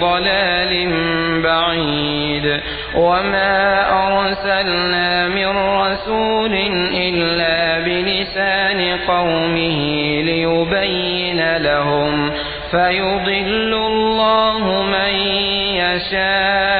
ضلال بعيد. وما أرسلنا من رسول إلا بلسان قومه ليبين لهم. فيضل الله من يشاء.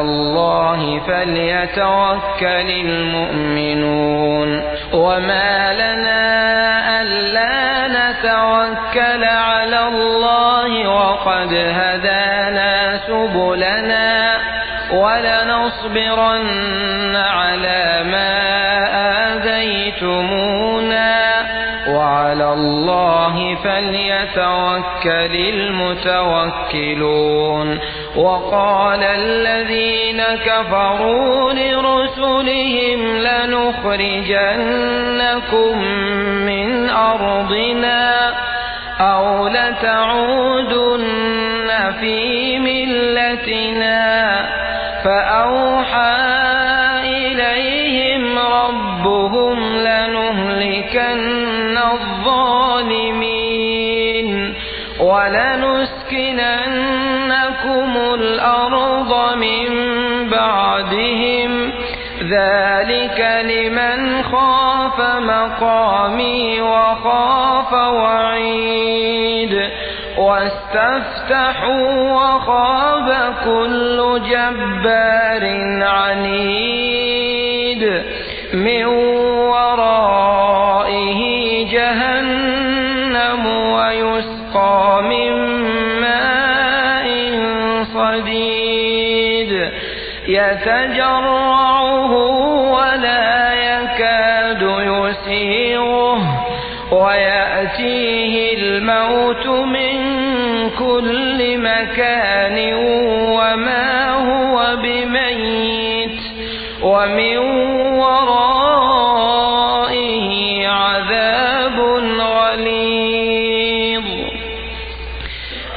الله فليتوكل المؤمنون. وما لنا ألا نتوكل على الله وقد هدانا سبلنا ولنصبرن على ما آذيتمونا. وعلى الله فليتوكل المتوكلون. وقال الذين كفروا لرسلهم لنخرجنكم من أرضنا أو لتعودن في ملتنا. خاف مقامي وخاف وعيد. واستفتحوا وخاب كل جبار عنيد. من ورائه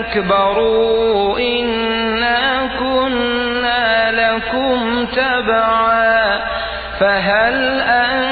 استكبروا إنا كنا لكم تبعا فهل أنتم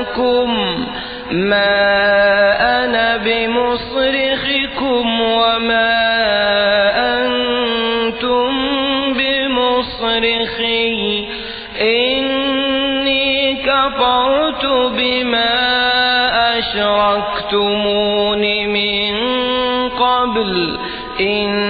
أنفسكم ما أنا بمصرخكم وما أنتم بمصرخي. إني كفرت بما أشركتمون من قبل. إن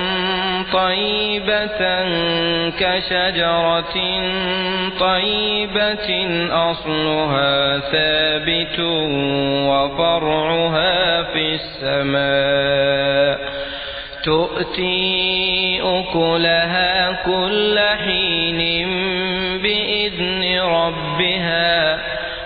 طيبة كشجرة طيبة أصلها ثابت وفرعها في السماء. تؤتي أكلها كل حين بإذن ربها.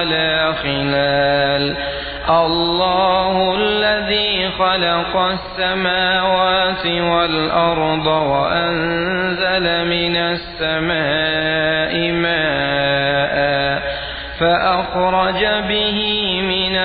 ولا خلال الله الذي خلق السماوات والأرض وأنزل من السماء ماء فأخرج به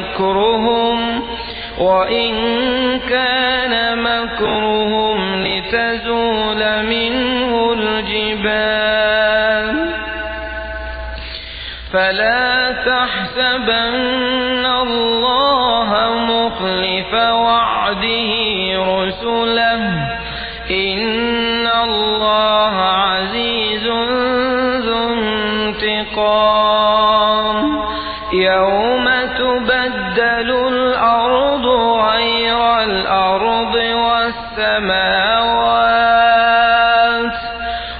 مكرهم وإن كان مكرهم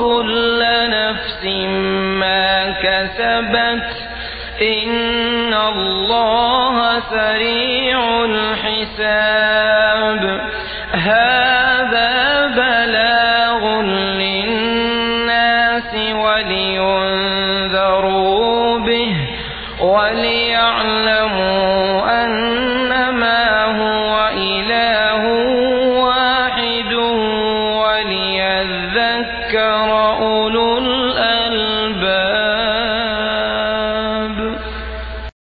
الله كل نفس ما كسبت إن الله سريع